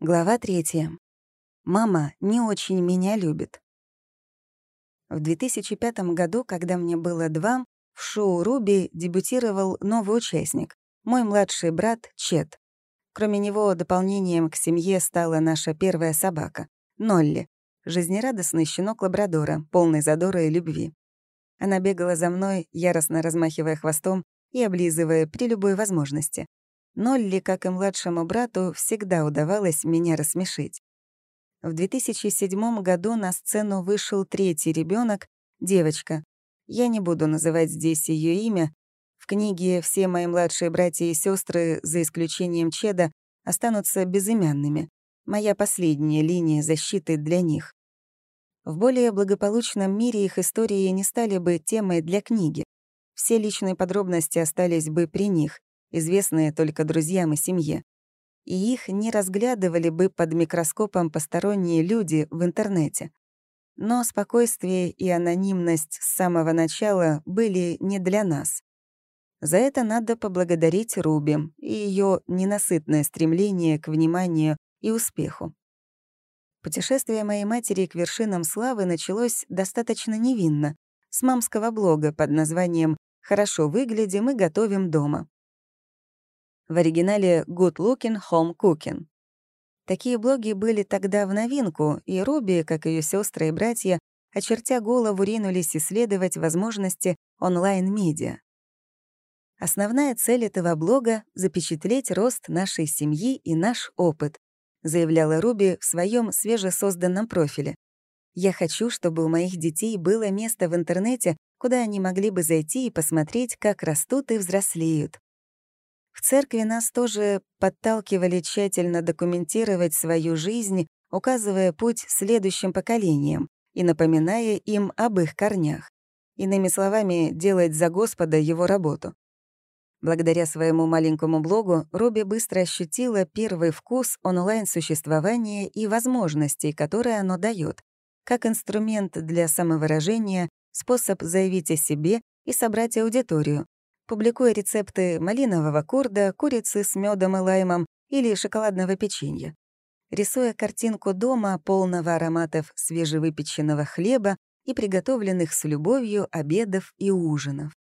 Глава третья. Мама не очень меня любит. В 2005 году, когда мне было два, в шоу «Руби» дебютировал новый участник, мой младший брат Чет. Кроме него, дополнением к семье стала наша первая собака — Нолли, жизнерадостный щенок лабрадора, полный задора и любви. Она бегала за мной, яростно размахивая хвостом и облизывая при любой возможности. Нолли, как и младшему брату, всегда удавалось меня рассмешить. В 2007 году на сцену вышел третий ребенок, девочка. Я не буду называть здесь ее имя. В книге все мои младшие братья и сестры, за исключением Чеда, останутся безымянными. Моя последняя линия защиты для них. В более благополучном мире их истории не стали бы темой для книги. Все личные подробности остались бы при них известные только друзьям и семье. И их не разглядывали бы под микроскопом посторонние люди в интернете. Но спокойствие и анонимность с самого начала были не для нас. За это надо поблагодарить Руби и ее ненасытное стремление к вниманию и успеху. Путешествие моей матери к вершинам славы началось достаточно невинно, с мамского блога под названием «Хорошо выглядим и готовим дома» в оригинале «Good Looking Home Cooking». Такие блоги были тогда в новинку, и Руби, как ее сестры и братья, очертя голову, ринулись исследовать возможности онлайн-медиа. Основная цель этого блога — запечатлеть рост нашей семьи и наш опыт, заявляла Руби в своем свежесозданном профиле. «Я хочу, чтобы у моих детей было место в интернете, куда они могли бы зайти и посмотреть, как растут и взрослеют. В церкви нас тоже подталкивали тщательно документировать свою жизнь, указывая путь следующим поколениям и напоминая им об их корнях. Иными словами, делать за Господа его работу. Благодаря своему маленькому блогу Робби быстро ощутила первый вкус онлайн-существования и возможностей, которые оно дает, как инструмент для самовыражения, способ заявить о себе и собрать аудиторию, публикуя рецепты малинового курда, курицы с медом и лаймом или шоколадного печенья. Рисуя картинку дома, полного ароматов свежевыпеченного хлеба и приготовленных с любовью обедов и ужинов.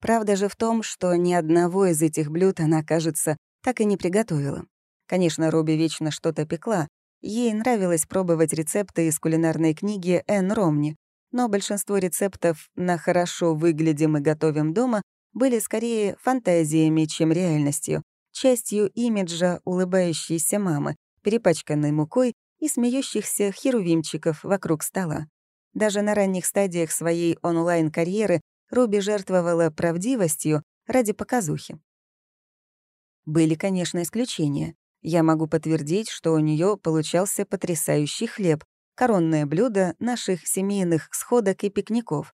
Правда же в том, что ни одного из этих блюд она, кажется, так и не приготовила. Конечно, Робби вечно что-то пекла. Ей нравилось пробовать рецепты из кулинарной книги Энн Ромни, но большинство рецептов на «хорошо выглядим и готовим дома» были скорее фантазиями, чем реальностью, частью имиджа улыбающейся мамы, перепачканной мукой и смеющихся херувимчиков вокруг стола. Даже на ранних стадиях своей онлайн-карьеры Руби жертвовала правдивостью ради показухи. Были, конечно, исключения. Я могу подтвердить, что у нее получался потрясающий хлеб, коронное блюдо наших семейных сходок и пикников.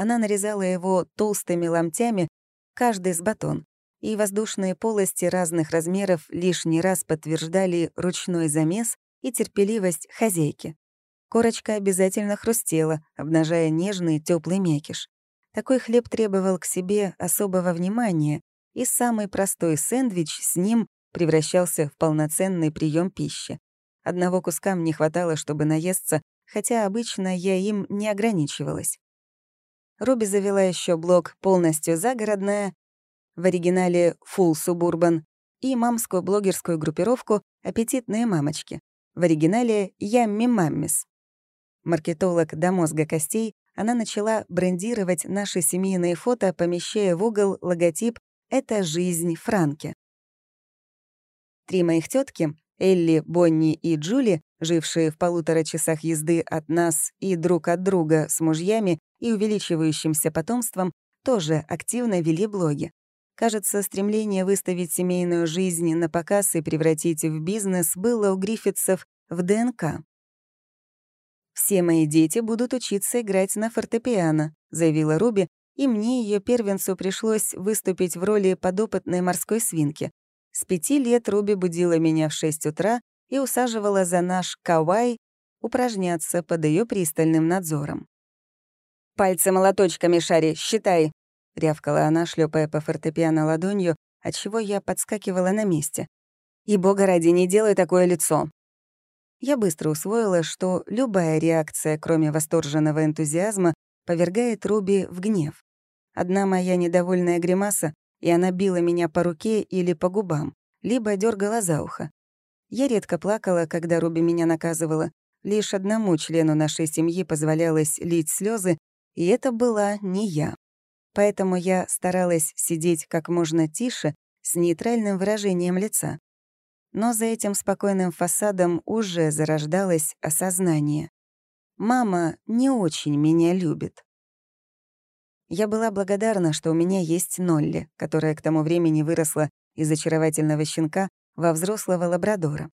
Она нарезала его толстыми ломтями, каждый с батон, и воздушные полости разных размеров лишний раз подтверждали ручной замес и терпеливость хозяйки. Корочка обязательно хрустела, обнажая нежный теплый мякиш. Такой хлеб требовал к себе особого внимания, и самый простой сэндвич с ним превращался в полноценный прием пищи. Одного куска мне хватало, чтобы наесться, хотя обычно я им не ограничивалась. Руби завела еще блог «Полностью загородная», в оригинале «Full Suburban» и мамскую блогерскую группировку «Аппетитные мамочки», в оригинале «Ямми Маммис». Маркетолог до мозга костей, она начала брендировать наши семейные фото, помещая в угол логотип «Это жизнь Франки». Три моих тетки Элли, Бонни и Джули, жившие в полутора часах езды от нас и друг от друга с мужьями и увеличивающимся потомством, тоже активно вели блоги. Кажется, стремление выставить семейную жизнь на показ и превратить в бизнес было у Гриффитсов в ДНК. «Все мои дети будут учиться играть на фортепиано», — заявила Руби, и мне, ее первенцу, пришлось выступить в роли подопытной морской свинки. С пяти лет Руби будила меня в шесть утра и усаживала за наш кавай упражняться под ее пристальным надзором. «Пальцы молоточками шари, считай!» — рявкала она, шлепая по фортепиано ладонью, отчего я подскакивала на месте. И бога ради, не делай такое лицо. Я быстро усвоила, что любая реакция, кроме восторженного энтузиазма, повергает Руби в гнев. Одна моя недовольная гримаса, и она била меня по руке или по губам, либо дергала за ухо. Я редко плакала, когда Руби меня наказывала. Лишь одному члену нашей семьи позволялось лить слезы, и это была не я. Поэтому я старалась сидеть как можно тише, с нейтральным выражением лица. Но за этим спокойным фасадом уже зарождалось осознание. Мама не очень меня любит. Я была благодарна, что у меня есть Нолли, которая к тому времени выросла из очаровательного щенка во взрослого лабрадора.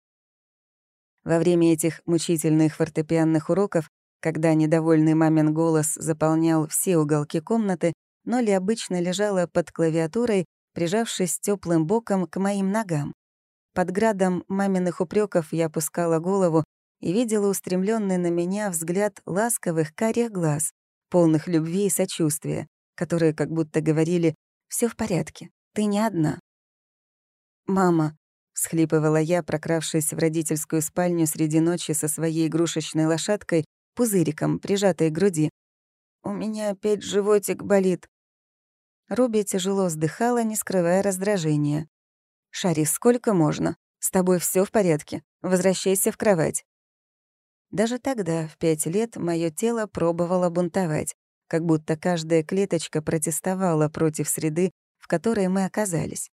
Во время этих мучительных фортепианных уроков, когда недовольный мамин голос заполнял все уголки комнаты, Нолли обычно лежала под клавиатурой, прижавшись теплым боком к моим ногам. Под градом маминых упреков я опускала голову и видела устремленный на меня взгляд ласковых карих глаз, полных любви и сочувствия, которые как будто говорили все в порядке, ты не одна». «Мама», — всхлипывала я, прокравшись в родительскую спальню среди ночи со своей игрушечной лошадкой, пузыриком, прижатой к груди. «У меня опять животик болит. Руби тяжело вздыхала, не скрывая раздражения. «Шари, сколько можно? С тобой все в порядке. Возвращайся в кровать». Даже тогда, в пять лет, мое тело пробовало бунтовать, как будто каждая клеточка протестовала против среды, в которой мы оказались.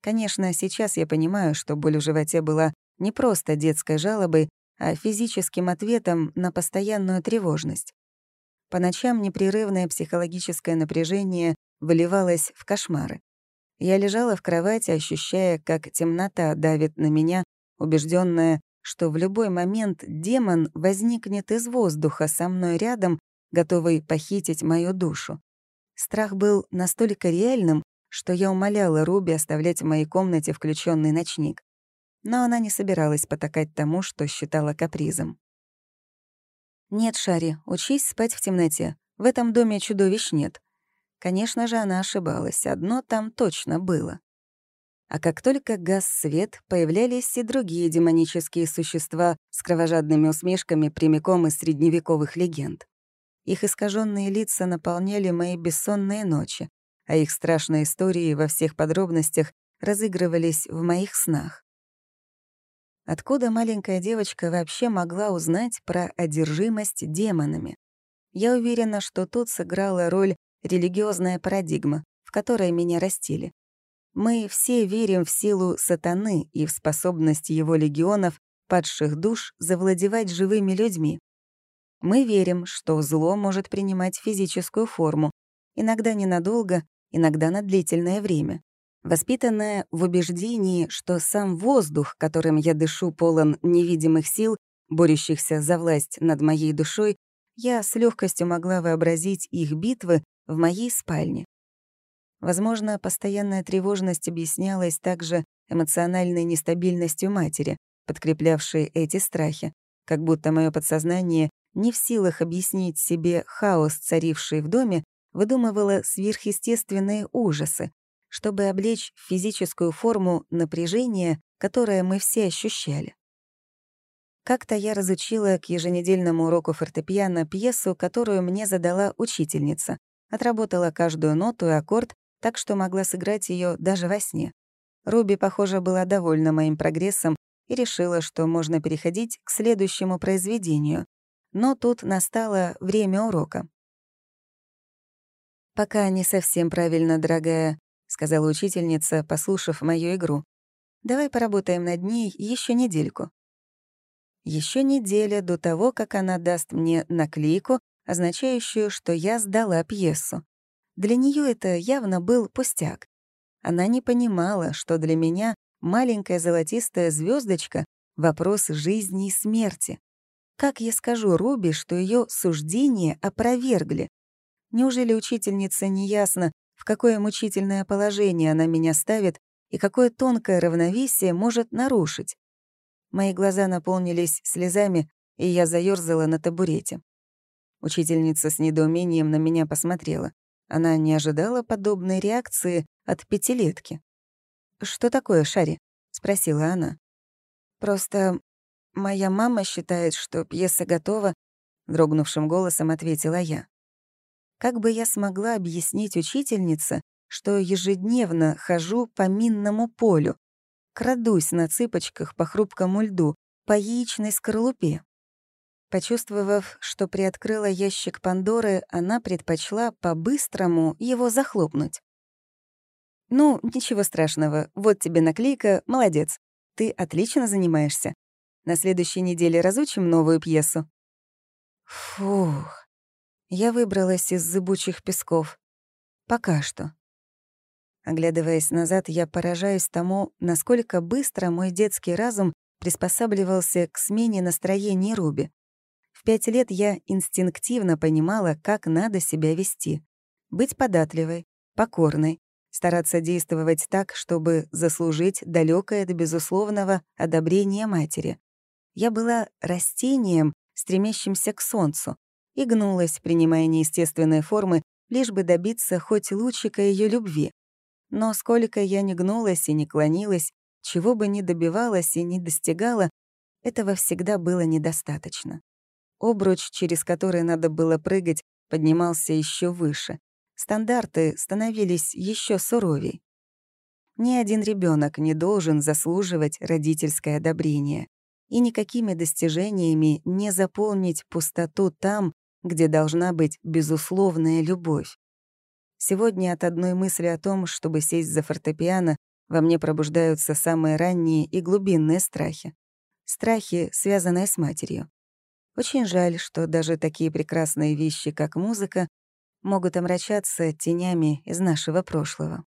Конечно, сейчас я понимаю, что боль в животе была не просто детской жалобой, а физическим ответом на постоянную тревожность. По ночам непрерывное психологическое напряжение выливалось в кошмары. Я лежала в кровати, ощущая, как темнота давит на меня, убежденная, что в любой момент демон возникнет из воздуха со мной рядом, готовый похитить мою душу. Страх был настолько реальным, что я умоляла Руби оставлять в моей комнате включенный ночник. Но она не собиралась потакать тому, что считала капризом. «Нет, Шари, учись спать в темноте. В этом доме чудовищ нет. Конечно же, она ошибалась, одно там точно было. А как только гас свет, появлялись и другие демонические существа с кровожадными усмешками прямиком из средневековых легенд. Их искаженные лица наполняли мои бессонные ночи, а их страшные истории во всех подробностях разыгрывались в моих снах. Откуда маленькая девочка вообще могла узнать про одержимость демонами? Я уверена, что тут сыграла роль религиозная парадигма, в которой меня растили. Мы все верим в силу сатаны и в способность его легионов, падших душ, завладевать живыми людьми. Мы верим, что зло может принимать физическую форму, иногда ненадолго, иногда на длительное время. Воспитанная в убеждении, что сам воздух, которым я дышу, полон невидимых сил, борющихся за власть над моей душой, я с легкостью могла вообразить их битвы в моей спальне. Возможно, постоянная тревожность объяснялась также эмоциональной нестабильностью матери, подкреплявшей эти страхи, как будто мое подсознание не в силах объяснить себе хаос, царивший в доме, выдумывало сверхъестественные ужасы, чтобы облечь физическую форму напряжение, которое мы все ощущали. Как-то я разучила к еженедельному уроку фортепиано пьесу, которую мне задала учительница, отработала каждую ноту и аккорд, так что могла сыграть ее даже во сне. Руби, похоже, была довольна моим прогрессом и решила, что можно переходить к следующему произведению. Но тут настало время урока. «Пока не совсем правильно, дорогая», — сказала учительница, послушав мою игру. «Давай поработаем над ней еще недельку». Еще неделя до того, как она даст мне наклейку, означающую, что я сдала пьесу. Для нее это явно был пустяк. Она не понимала, что для меня маленькая золотистая звездочка — вопрос жизни и смерти. Как я скажу Руби, что ее суждение опровергли? Неужели учительница не ясно, в какое мучительное положение она меня ставит и какое тонкое равновесие может нарушить? Мои глаза наполнились слезами, и я заёрзала на табурете. Учительница с недоумением на меня посмотрела. Она не ожидала подобной реакции от пятилетки. «Что такое, Шари?» спросила она. «Просто моя мама считает, что пьеса готова», — дрогнувшим голосом ответила я. Как бы я смогла объяснить учительнице, что ежедневно хожу по минному полю, крадусь на цыпочках по хрупкому льду, по яичной скорлупе? Почувствовав, что приоткрыла ящик Пандоры, она предпочла по-быстрому его захлопнуть. «Ну, ничего страшного. Вот тебе наклейка. Молодец. Ты отлично занимаешься. На следующей неделе разучим новую пьесу». Фух. Я выбралась из зыбучих песков. Пока что. Оглядываясь назад, я поражаюсь тому, насколько быстро мой детский разум приспосабливался к смене настроения Руби. В пять лет я инстинктивно понимала, как надо себя вести. Быть податливой, покорной, стараться действовать так, чтобы заслужить далекое до безусловного одобрения матери. Я была растением, стремящимся к солнцу, и гнулась, принимая неестественные формы, лишь бы добиться хоть лучика ее любви. Но сколько я не гнулась и не клонилась, чего бы ни добивалась и не достигала, этого всегда было недостаточно. Обруч, через который надо было прыгать, поднимался еще выше. Стандарты становились еще суровей. Ни один ребенок не должен заслуживать родительское одобрение. И никакими достижениями не заполнить пустоту там, где должна быть безусловная любовь. Сегодня от одной мысли о том, чтобы сесть за фортепиано, во мне пробуждаются самые ранние и глубинные страхи. Страхи, связанные с матерью. Очень жаль, что даже такие прекрасные вещи, как музыка, могут омрачаться тенями из нашего прошлого.